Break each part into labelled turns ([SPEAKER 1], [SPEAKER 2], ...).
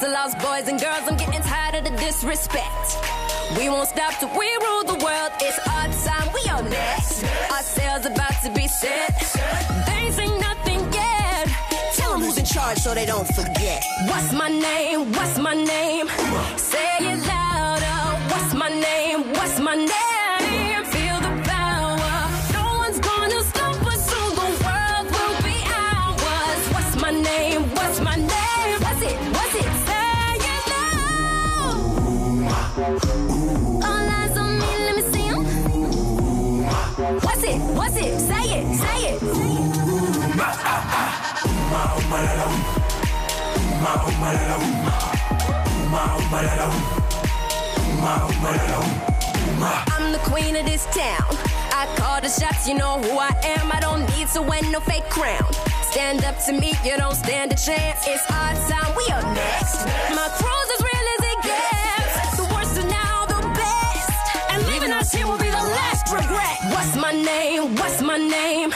[SPEAKER 1] to lost boys and girls. I'm getting tired of the disrespect. We won't stop till we rule the world. It's our time, we on next. Our sails about to be set. They ain't nothing yet.
[SPEAKER 2] Tell them who's in charge so they don't forget.
[SPEAKER 1] What's my name? What's my name? Say it louder. What's my name? What's my name? What's it? What's it? Say it. Say it. I'm the queen of this town. I call the shots, you know who I am. I don't need to wear no fake crown. Stand up to me, you don't stand a chance. It's our time, we are next. My name?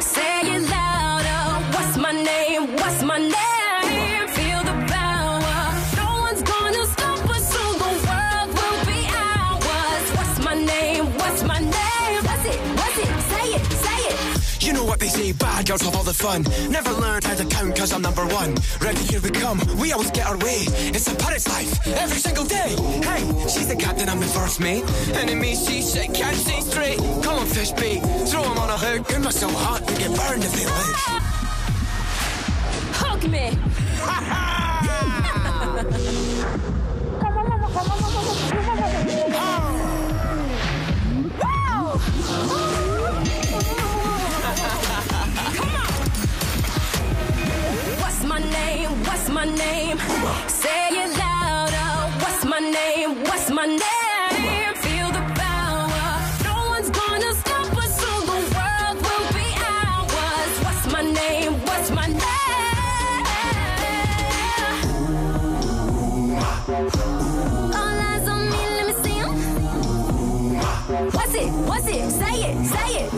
[SPEAKER 1] Say it louder. What's my name? What's my name? Feel the power. No one's gonna stop us, so the world will be ours. What's my name? What's my name? What's it? What's it? Say it. Say it.
[SPEAKER 3] You know what they say, bad girls have all the fun. Never learned how to count cause I'm number one. Ready, here we come, we always get our way. It's a pirate's life, every single day. Hey, she's the captain, I'm the first mate. Enemy seasick, can't see straight. Come on, fish bait, hook. Are so hot, they get burned if they look.
[SPEAKER 1] Hug me. What's my name? What's my name? Say it louder. What's my name? What's my name? What's it? What's it? Say it, say it.